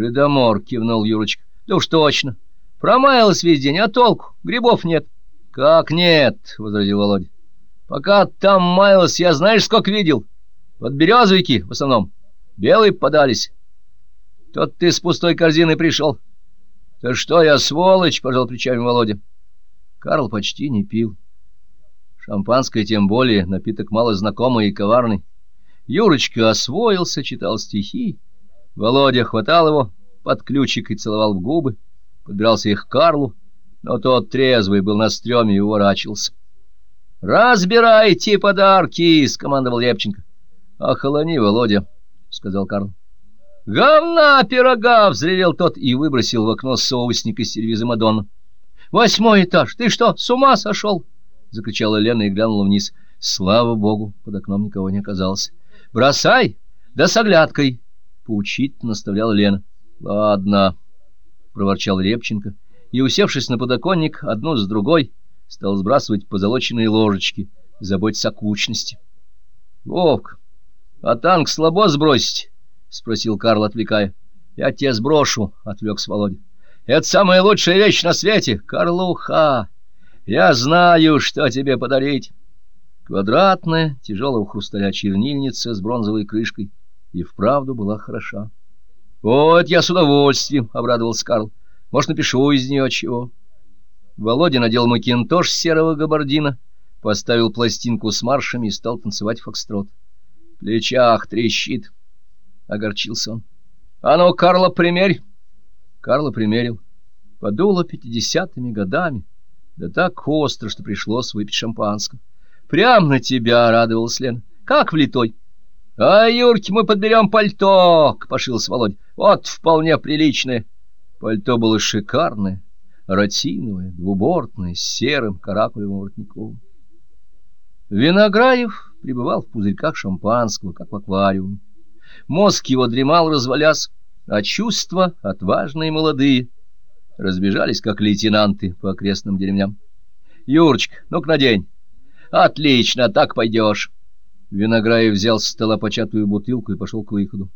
Жидомор, кивнул Юрочка. Да уж точно. Промаялась весь день, а толку? Грибов нет. Как нет, возразил Володя. Пока там маялась, я знаешь, сколько видел? Подберезовики в основном. Белые подались. Тот ты с пустой корзиной пришел. — Да что я, сволочь! — пожал плечами Володя. Карл почти не пил. Шампанское тем более, напиток мало знакомый и коварный. Юрочка освоился, читал стихи. Володя хватал его под ключик и целовал в губы, подбирался их к Карлу, но тот трезвый был на стреме и уворачивался. — Разбирайте подарки! — скомандовал Лепченко. — Охолони, Володя, — сказал Карл. «Говна пирога!» — взревел тот и выбросил в окно соусник из сервиза Мадонна. «Восьмой этаж! Ты что, с ума сошел?» — закричала Лена и глянула вниз. Слава богу, под окном никого не оказалось. «Бросай! Да с оглядкой!» — поучительно наставляла Лена. «Ладно», — проворчал Репченко, и, усевшись на подоконник, одну с другой, стал сбрасывать позолоченные ложечки, заботясь о кучности. «Вовк, а танк слабо сбросить?» — спросил Карл, отвлекая. — Я тебе сброшу, — отвлекся Володя. — Это самая лучшая вещь на свете, Карлуха. Я знаю, что тебе подарить. Квадратная, тяжелого хрусталя чернильница с бронзовой крышкой и вправду была хороша. — Вот я с удовольствием, — обрадовался Карл. — Может, напишу из нее чего. Володя надел макинтош серого габардина, поставил пластинку с маршами и стал танцевать фокстрот. Плечах трещит. — огорчился он. — А ну, Карла, примерь! Карла примерил. Подуло пятидесятыми годами. Да так остро, что пришлось выпить шампанского. — Прям на тебя, — радовалась Лена. — Как влитой. — А, Юрке, мы подберем пальто, — пошился Володь. — Вот вполне приличное. Пальто было шикарное, ротиновое, двубортное, с серым каракулевым воротником. Винограев пребывал в пузырьках шампанского, как в аквариуме. Мозг его дремал, развалясь, а чувства, отважные и молодые, разбежались, как лейтенанты по окрестным деревням. — Юрочка, ну-ка надень. — Отлично, так пойдешь. Винограев взял с стола початую бутылку и пошел к выходу.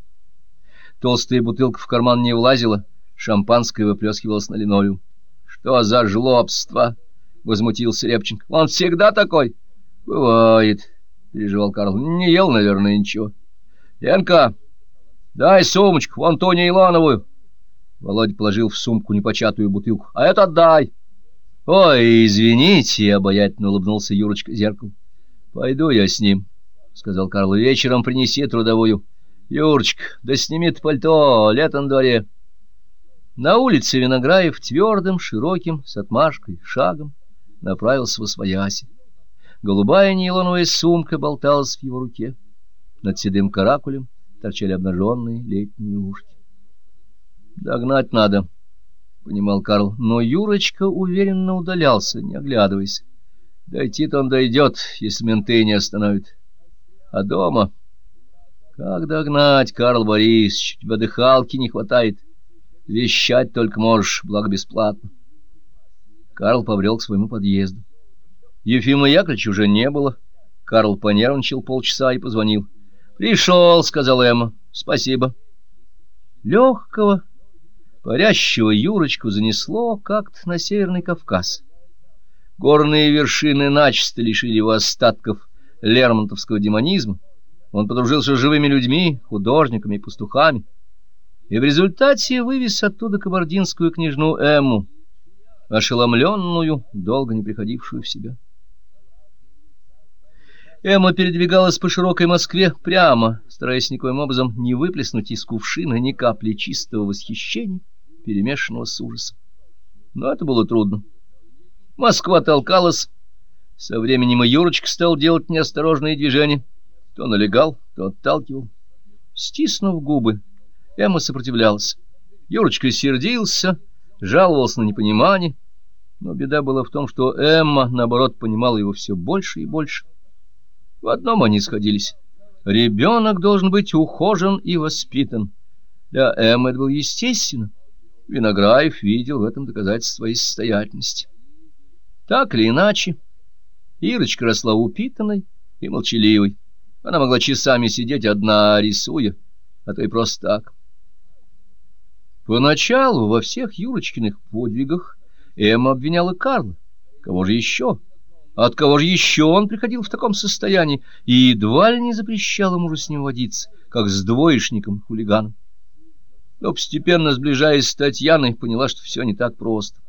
Толстая бутылка в карман не влазила, шампанское выплескивалось на линолеум. — Что за жлобство? — возмутился Репченко. — Он всегда такой? — Бывает, — переживал Карл. — Не ел, наверное, ничего. —— Ленка, дай сумочку, вон ту нейлоновую. Володя положил в сумку непочатую бутылку. — А это отдай. — Ой, извините, — обаятельно улыбнулся Юрочка зеркал. — Пойду я с ним, — сказал Карл. — Вечером принеси трудовую. — Юрочка, да сними ты пальто, лето на дворе. На улице Винограев твердым, широким, с отмашкой, шагом направился в освояси. Голубая нейлоновая сумка болталась в его руке. Над седым каракулем торчали обнаженные летние ушки. «Догнать надо», — понимал Карл, но Юрочка уверенно удалялся, не оглядываясь. Дойти-то он дойдет, если менты не остановят. А дома... Как догнать, Карл Борисович? Водыхалки не хватает. Вещать только можешь, благо бесплатно. Карл побрел к своему подъезду. Ефима Яковлевича уже не было. Карл понервничал полчаса и позвонил. «Пришел», — сказал Эмма. «Спасибо». Легкого, парящего Юрочку занесло как-то на Северный Кавказ. Горные вершины начисто лишили его остатков лермонтовского демонизма. Он подружился с живыми людьми, художниками и пастухами. И в результате вывез оттуда кабардинскую княжну Эмму, ошеломленную, долго не приходившую в себя. Эмма передвигалась по широкой Москве прямо, стараясь никоим образом не выплеснуть из кувшина ни капли чистого восхищения, перемешанного с ужасом. Но это было трудно. Москва толкалась. Со временем и Юрочка стал делать неосторожные движения. То налегал, то отталкивал. Стиснув губы, Эмма сопротивлялась. Юрочка сердился, жаловался на непонимание. Но беда была в том, что Эмма, наоборот, понимала его все больше и больше. В одном они сходились. Ребенок должен быть ухожен и воспитан. Для Эммы это было естественно. Винограев видел в этом доказательство своей состоятельности. Так или иначе, Ирочка росла упитанной и молчаливой. Она могла часами сидеть одна, рисуя, а то и просто так. Поначалу во всех Юрочкиных подвигах Эмма обвиняла Карла. Кого же еще? От кого же еще он приходил в таком состоянии и едва ли не запрещал ему с ним водиться, как с двоечником-хулиганом? Но постепенно, сближаясь с Татьяной, поняла, что все не так просто.